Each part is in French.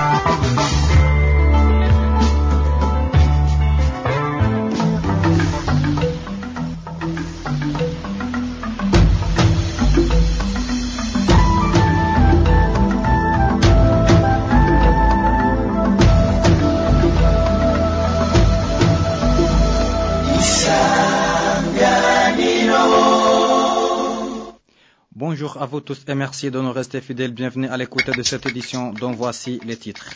Bye. tous et merci de nous rester fidèles. Bienvenue à l'écoute de cette édition dont voici les titres.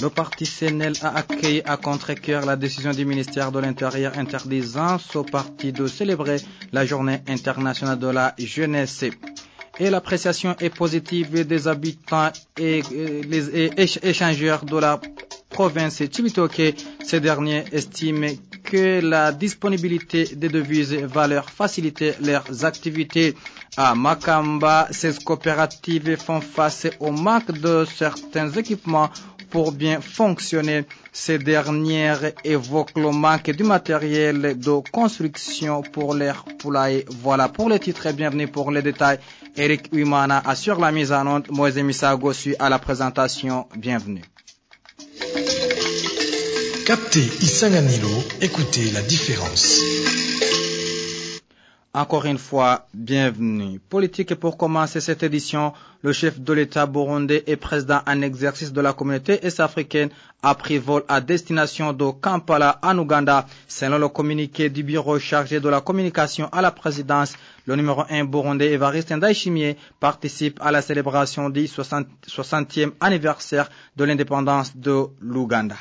Le parti CNL a accueilli à contre-cœur la décision du ministère de l'Intérieur interdisant au parti de célébrer la journée internationale de la jeunesse. Et l'appréciation est positive des habitants et échangeurs de la province Chibitoke. Ces derniers estiment que la disponibilité des devises va leur faciliter leurs activités. À Makamba, ces coopératives font face au manque de certains équipements pour bien fonctionner. Ces dernières évoquent le manque du matériel de construction pour leurs poulailles. Voilà pour les titres et bienvenue pour les détails. Eric Uimana assure la mise en onde. Moïse Misago suit à la présentation. Bienvenue. Captez Isanganilo, écoutez la différence. Encore une fois, bienvenue. Politique pour commencer cette édition, le chef de l'État burundais et président en exercice de la communauté est-africaine a pris vol à destination de Kampala en Ouganda. Selon le communiqué du bureau chargé de la communication à la présidence, le numéro 1 burundais Evariste Ndayishimiye participe à la célébration du 60e anniversaire de l'indépendance de l'Ouganda.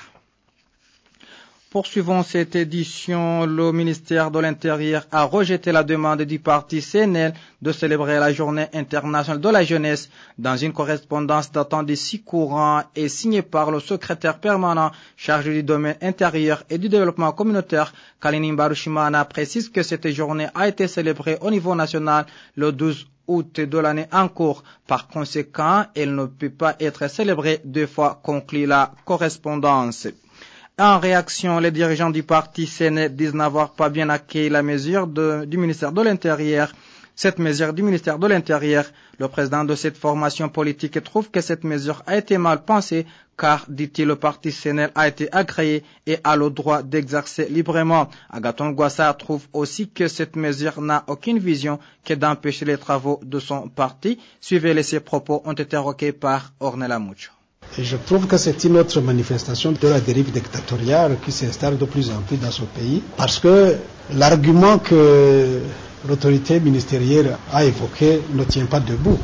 Poursuivons cette édition. Le ministère de l'Intérieur a rejeté la demande du parti CNL de célébrer la journée internationale de la jeunesse dans une correspondance datant des six courants et signée par le secrétaire permanent chargé du domaine intérieur et du développement communautaire, Kalinin Barushimana, précise que cette journée a été célébrée au niveau national le 12 août de l'année en cours. Par conséquent, elle ne peut pas être célébrée deux fois, conclut la correspondance. En réaction, les dirigeants du parti CNE disent n'avoir pas bien accueilli la mesure du ministère de l'Intérieur. Cette mesure du ministère de l'Intérieur, le président de cette formation politique trouve que cette mesure a été mal pensée car, dit-il, le parti CNL a été agréé et a le droit d'exercer librement. Agaton Gwassa trouve aussi que cette mesure n'a aucune vision que d'empêcher les travaux de son parti. Suivez-les, ces propos ont été requés par Ornella Mucho. Je trouve que c'est une autre manifestation de la dérive dictatoriale qui s'installe de plus en plus dans ce pays. Parce que l'argument que l'autorité ministérielle a évoqué ne tient pas debout.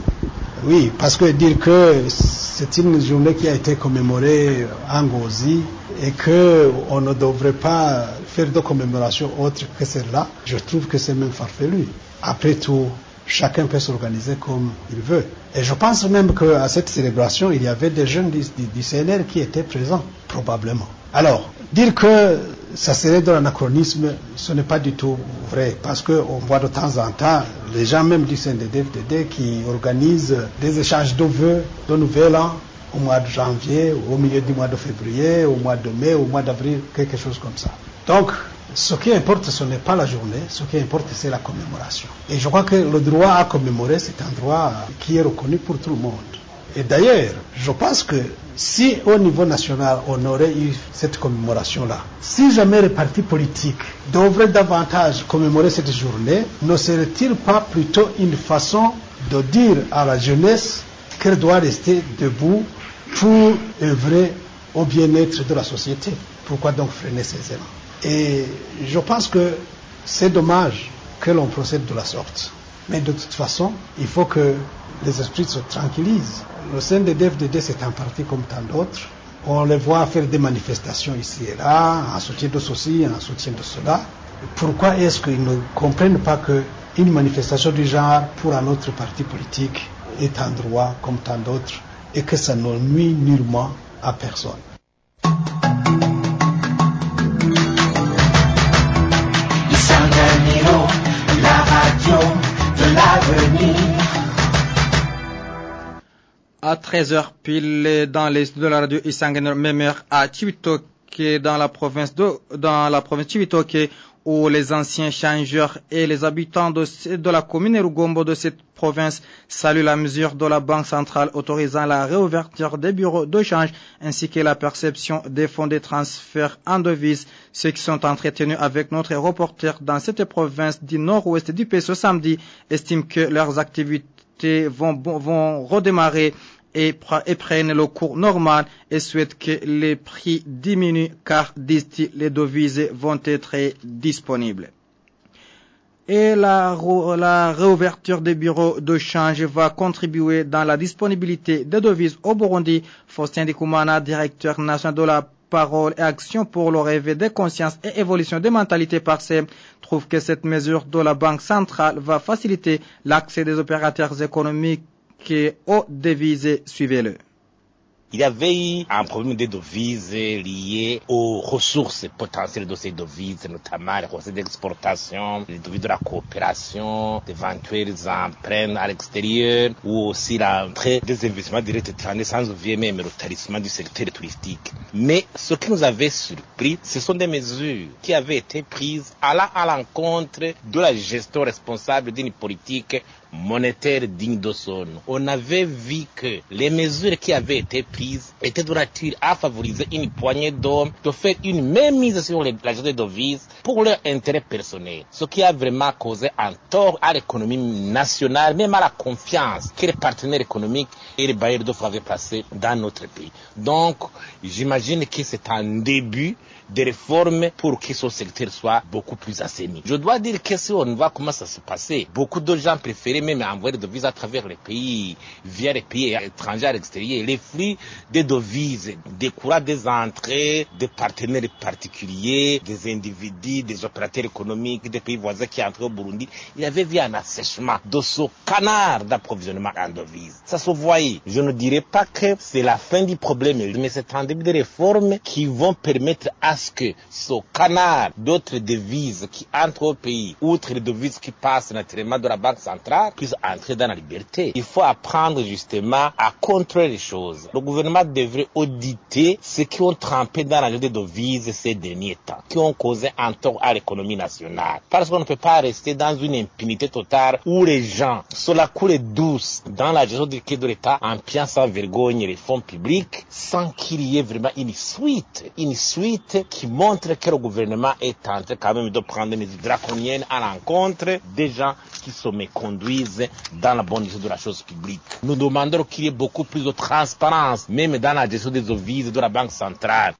Oui, parce que dire que c'est une journée qui a été commémorée en Gozi et qu'on ne devrait pas faire de commémoration autre que celle-là, je trouve que c'est même farfelu. Après tout, chacun peut s'organiser comme il veut. Et je pense même qu'à cette célébration, il y avait des jeunes du, du, CNR qui étaient présents, probablement. Alors, dire que ça serait de l'anachronisme, ce n'est pas du tout vrai, parce qu'on voit de temps en temps les gens même du CNDD-FDD qui organisent des échanges de vœux, de nouvel an, au mois de janvier, au milieu du mois de février, au mois de mai, au mois d'avril, quelque chose comme ça. Donc, ce qui importe, ce n'est pas la journée, ce qui importe, c'est la commémoration. Et je crois que le droit à commémorer, c'est un droit qui est reconnu pour tout le monde. Et d'ailleurs, je pense que si au niveau national, on aurait eu cette commémoration-là, si jamais les partis politiques devraient davantage commémorer cette journée, ne serait-il pas plutôt une façon de dire à la jeunesse qu'elle doit rester debout pour œuvrer au bien-être de la société? Pourquoi donc freiner ces élans et je pense que c'est dommage que l'on procède de la sorte. Mais de toute façon, il faut que les esprits se tranquillisent. Le CNDD-FDD, c'est un parti comme tant d'autres. On les voit faire des manifestations ici et là, en soutien de ceci, en soutien de cela. Pourquoi est-ce qu'ils ne comprennent pas qu'une manifestation du genre pour un autre parti politique est un droit comme tant d'autres et que ça ne nuit nullement à personne? De l'avenir. À 13h pile dans les de la radio Isanganiro Memer à Chibitoke dans la province de dans la province Chibitoke où les anciens changeurs et les habitants de, de la commune Rugombo de cette province saluent la mesure de la Banque centrale autorisant la réouverture des bureaux de change ainsi que la perception des fonds de transfert en devises. Ceux qui sont entretenus avec notre reporter dans cette province du nord-ouest du pays ce samedi estiment que leurs activités vont, vont redémarrer et, prennent le cours normal et souhaitent que les prix diminuent car, les devises vont être disponibles. Et la, réouverture des bureaux de change va contribuer dans la disponibilité des devises au Burundi. Faustin Dikoumana, directeur national de la parole et action pour le réveil des consciences et évolution des mentalités par trouve que cette mesure de la Banque centrale va faciliter l'accès des opérateurs économiques aux devises. Suivez-le. Il y avait eu un problème de devises lié aux ressources potentielles de ces devises, notamment les ressources d'exportation, les devises de la coopération, d'éventuels emprunts à l'extérieur, ou aussi l'entrée des investissements directs étrangers sans oublier même le tarissement du secteur touristique. Mais ce qui nous avait surpris, ce sont des mesures qui avaient été prises à l'encontre de la gestion responsable d'une politique monétaire digne de son nom. On avait vu que les mesures qui avaient été prises étaient de nature à favoriser une poignée d'hommes de faire une même mise sur les, la gestion des devises pour leur intérêt personnel. Ce qui a vraiment causé un tort à l'économie nationale, même à la confiance que les partenaires économiques et les bailleurs d'offres avaient placé dans notre pays. Donc, j'imagine que c'est un début des réformes pour que ce secteur soit beaucoup plus assaini. Je dois dire que si on voit comment ça se passait, beaucoup de gens préféraient même envoyer des devises à travers les pays, via les pays étrangers à l'extérieur. Les flux des devises découlent des entrées des partenaires particuliers, des individus, des opérateurs économiques, des pays voisins qui entrent au Burundi. Il y avait vu un assèchement de ce canard d'approvisionnement en devises. Ça se voyait. Je ne dirais pas que c'est la fin du problème, mais c'est un début de réformes qui vont permettre à ce que ce canard d'autres devises qui entrent au pays, outre les devises qui passent naturellement de la Banque centrale, puissent entrer dans la liberté. Il faut apprendre justement à contrôler les choses. Le gouvernement devrait auditer ceux qui ont trempé dans la des devises ces derniers temps, qui ont causé un tort à l'économie nationale. Parce qu'on ne peut pas rester dans une impunité totale où les gens, sur la cour douce, dans la gestion du quai de l'État, en piant sans vergogne les fonds publics, sans qu'il y ait vraiment une suite, une suite qui montre que le gouvernement est en train quand même de prendre des mesures draconiennes à l'encontre des gens qui se méconduisent dans la bonne gestion de la chose publique. Nous demandons qu'il y ait beaucoup plus de transparence, même dans la gestion des devises de la Banque centrale.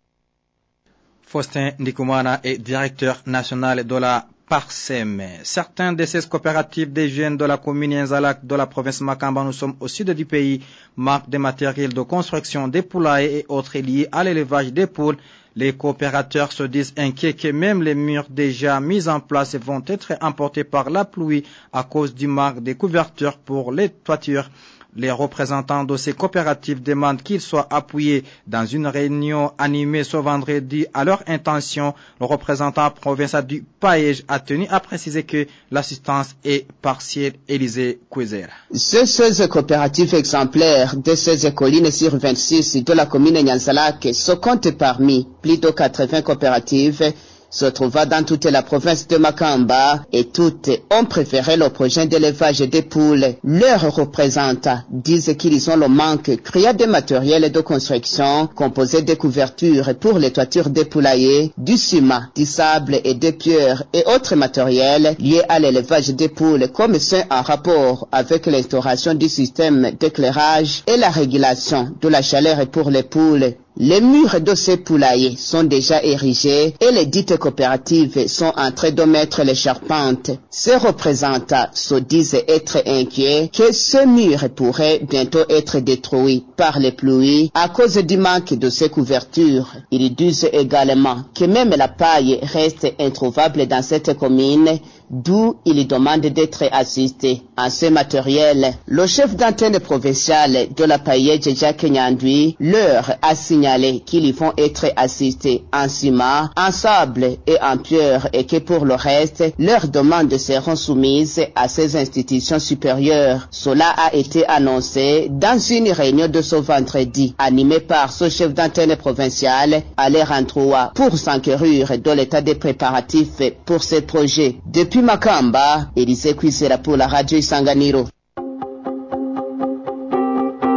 Faustin Ndikumana est directeur national de la Parsem. Certains de ces coopératives des jeunes de la commune Inzalak de la province Makamba, nous sommes au sud du pays, marquent des matériels de construction des poulailles et autres liés à l'élevage des poules. Les coopérateurs se disent inquiets que même les murs déjà mis en place vont être emportés par la pluie à cause du manque de couvertures pour les toitures. Les représentants de ces coopératives demandent qu'ils soient appuyés dans une réunion animée ce vendredi à leur intention. Le représentant provincial du Paège a tenu à préciser que l'assistance est partielle. Élisée Kouézer. Ces 16 coopératives exemplaires de 16 collines sur 26 de la commune Nyansalak se comptent parmi plus de 80 coopératives se trouva dans toute la province de Makamba et toutes ont préféré le projet d'élevage des poules. Leurs représentants disent qu'ils ont le manque criant de matériel de construction composé de couvertures pour les toitures des poulaillers, du ciment, du sable et des pierres et autres matériels liés à l'élevage des poules comme ceux en rapport avec l'instauration du système d'éclairage et la régulation de la chaleur pour les poules. Les murs de ces poulaillers sont déjà érigés et les dites coopératives sont en train de mettre les charpentes. Ces représentants se disent être inquiets que ce mur pourrait bientôt être détruit par les pluies à cause du manque de ces couvertures. Ils disent également que même la paille reste introuvable dans cette commune d'où il demande d'être assisté en ce matériel. Le chef d'antenne provinciale de la paillette Jacques Nyandui leur a signalé qu'ils y vont être assistés en ciment, en sable et en pierre et que pour le reste, leurs demandes seront soumises à ces institutions supérieures. Cela a été annoncé dans une réunion de ce vendredi animée par ce chef d'antenne provinciale Alain Antroua pour s'enquérir de l'état des préparatifs pour ces projets. Depuis Makamba, Élysée Kwizera pour la radio Isanganiro.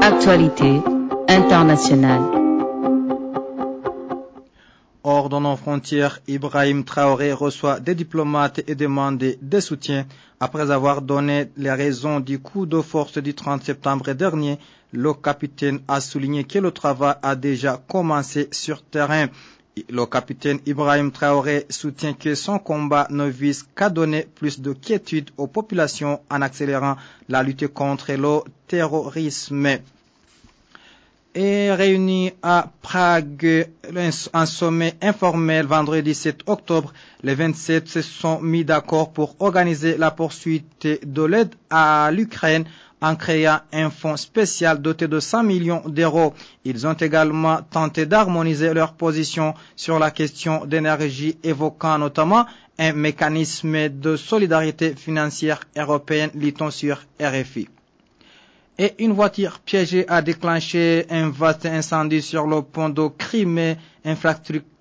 Actualité internationale. Hors de nos frontières, Ibrahim Traoré reçoit des diplomates et demande des soutiens. Après avoir donné les raisons du coup de force du 30 septembre dernier, le capitaine a souligné que le travail a déjà commencé sur terrain. Le capitaine Ibrahim Traoré soutient que son combat ne vise qu'à donner plus de quiétude aux populations en accélérant la lutte contre le terrorisme est réuni à Prague un sommet informel vendredi 7 octobre. Les 27 se sont mis d'accord pour organiser la poursuite de l'aide à l'Ukraine en créant un fonds spécial doté de 100 millions d'euros. Ils ont également tenté d'harmoniser leur position sur la question d'énergie, évoquant notamment un mécanisme de solidarité financière européenne, lit-on sur RFI et une voiture piégée a déclenché un vaste incendie sur le pont de Crimée, infrastructure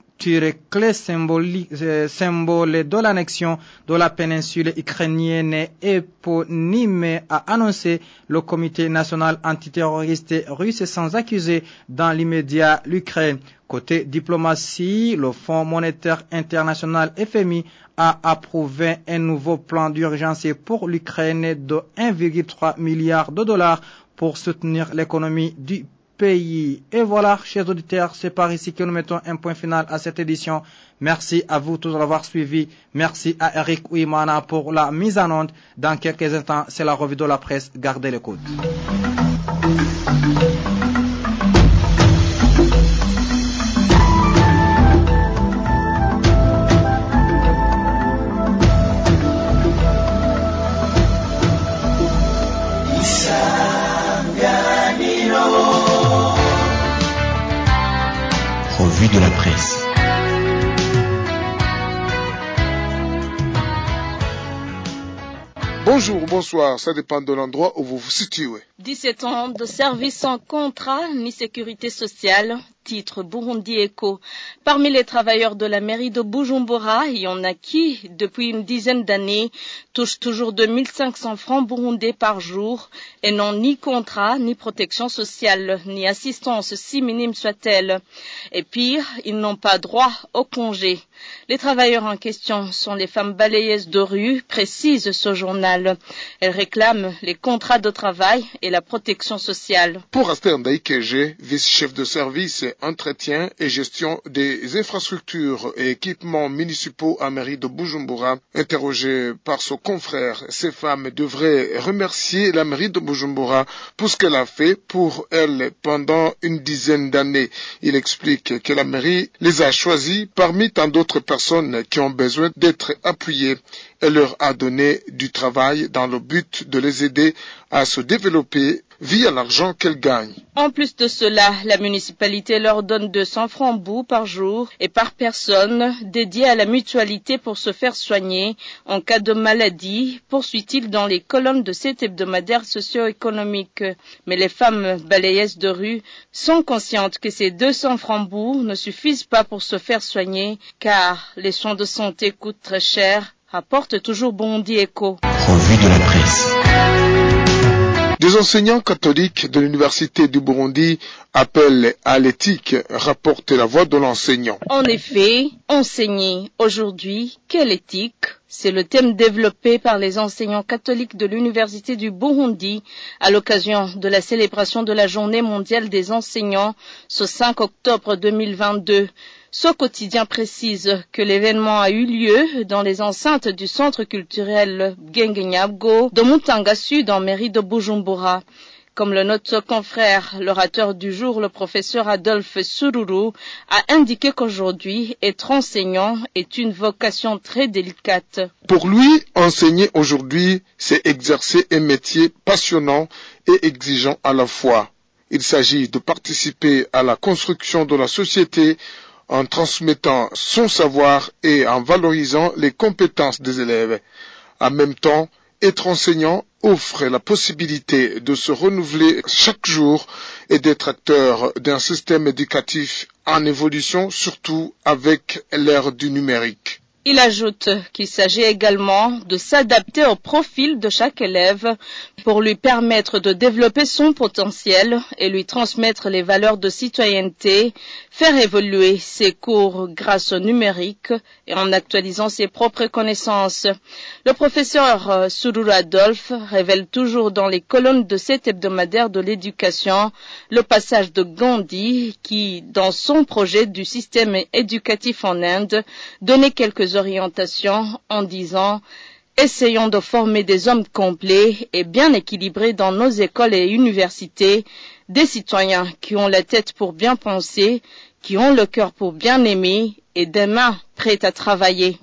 clé symbole de l'annexion de la péninsule ukrainienne éponyme a annoncé le comité national antiterroriste russe sans accuser dans l'immédiat l'Ukraine. Côté diplomatie, le Fonds monétaire international FMI a approuvé un nouveau plan d'urgence pour l'Ukraine de 1,3 milliard de dollars pour soutenir l'économie du pays. Et voilà, chers auditeurs, c'est par ici que nous mettons un point final à cette édition. Merci à vous tous d'avoir suivi. Merci à Eric Ouimana pour la mise en onde. Dans quelques instants, c'est la revue de la presse. Gardez l'écoute. De la presse. Bonjour, bonsoir, ça dépend de l'endroit où vous vous situez. 17 ans de service sans contrat ni sécurité sociale, titre Burundi Eco. Parmi les travailleurs de la mairie de Bujumbura, il y en a qui, depuis une dizaine d'années, touchent toujours 2500 francs burundais par jour et n'ont ni contrat, ni protection sociale, ni assistance, si minime soit-elle. Et pire, ils n'ont pas droit au congé. Les travailleurs en question sont les femmes balayeuses de rue, précise ce journal. Elles réclament les contrats de travail et la protection sociale. Pour Aster Ndaïkeje, vice-chef de service entretien et gestion des infrastructures et équipements municipaux à mairie de Bujumbura, interrogé par son confrère, ces femmes devraient remercier la mairie de Bujumbura pour ce qu'elle a fait pour elles pendant une dizaine d'années. Il explique que la mairie les a choisis parmi tant d'autres personnes qui ont besoin d'être appuyées. Elle leur a donné du travail dans le but de les aider à se développer via l'argent qu'elles gagnent. En plus de cela, la municipalité leur donne 200 francs bout par jour et par personne dédiée à la mutualité pour se faire soigner en cas de maladie, poursuit-il dans les colonnes de cet hebdomadaire socio-économique. Mais les femmes balayeuses de rue sont conscientes que ces 200 francs bout ne suffisent pas pour se faire soigner car les soins de santé coûtent très cher rapporte toujours Bondi Echo. Revue de la presse. Des enseignants catholiques de l'Université du Burundi appellent à l'éthique, rapporte la voix de l'enseignant. En effet, enseigner aujourd'hui, quelle éthique c'est le thème développé par les enseignants catholiques de l'Université du Burundi à l'occasion de la célébration de la Journée mondiale des enseignants ce 5 octobre 2022. Ce quotidien précise que l'événement a eu lieu dans les enceintes du centre culturel Gengenyabgo de Mutanga Sud en mairie de Bujumbura. Comme le note confrère, l'orateur du jour, le professeur Adolphe Sururu, a indiqué qu'aujourd'hui, être enseignant est une vocation très délicate. Pour lui, enseigner aujourd'hui, c'est exercer un métier passionnant et exigeant à la fois. Il s'agit de participer à la construction de la société en transmettant son savoir et en valorisant les compétences des élèves. En même temps, être enseignant offre la possibilité de se renouveler chaque jour et d'être acteur d'un système éducatif en évolution, surtout avec l'ère du numérique. Il ajoute qu'il s'agit également de s'adapter au profil de chaque élève pour lui permettre de développer son potentiel et lui transmettre les valeurs de citoyenneté, faire évoluer ses cours grâce au numérique et en actualisant ses propres connaissances. Le professeur Surur Adolphe révèle toujours dans les colonnes de cet hebdomadaire de l'éducation le passage de Gandhi qui, dans son projet du système éducatif en Inde, donnait quelques orientations en disant Essayons de former des hommes complets et bien équilibrés dans nos écoles et universités, des citoyens qui ont la tête pour bien penser, qui ont le cœur pour bien aimer et des mains prêtes à travailler.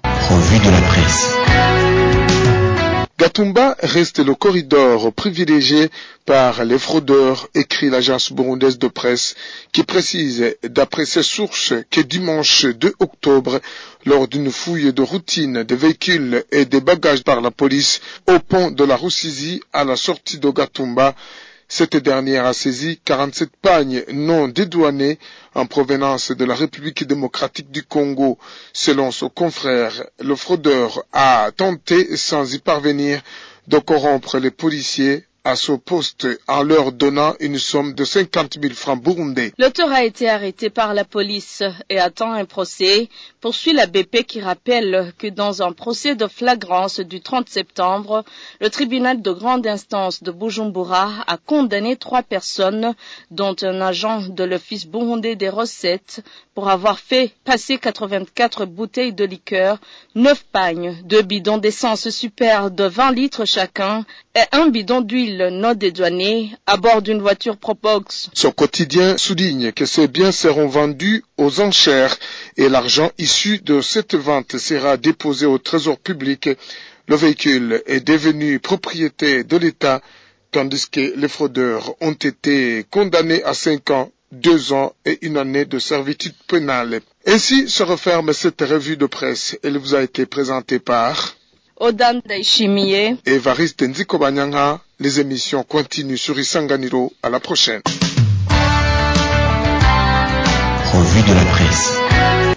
Gatumba reste le corridor privilégié par les fraudeurs, écrit l'agence burundaise de presse, qui précise, d'après ses sources, que dimanche 2 octobre, lors d'une fouille de routine des véhicules et des bagages par la police au pont de la Roussisi à la sortie de Gatumba, cette dernière a saisi 47 pagnes non dédouanées en provenance de la République démocratique du Congo. Selon son confrère, le fraudeur a tenté, sans y parvenir, de corrompre les policiers à ce poste en leur donnant une somme de 50 000 francs burundais. L'auteur a été arrêté par la police et attend un procès, poursuit la BP qui rappelle que dans un procès de flagrance du 30 septembre, le tribunal de grande instance de Bujumbura a condamné trois personnes, dont un agent de l'office burundais des recettes, pour avoir fait passer 84 bouteilles de liqueur, 9 pagnes, deux bidons d'essence super de 20 litres chacun et un bidon d'huile non dédouané à bord d'une voiture Probox. Son quotidien souligne que ces biens seront vendus aux enchères et l'argent issu de cette vente sera déposé au trésor public. Le véhicule est devenu propriété de l'État tandis que les fraudeurs ont été condamnés à cinq ans deux ans et une année de servitude pénale. Ainsi se referme cette revue de presse. Elle vous a été présentée par Odan Daishimiye. Evariste Nziko Banyanga. Les émissions continuent sur Isanganiro. À la prochaine. Revue de la presse.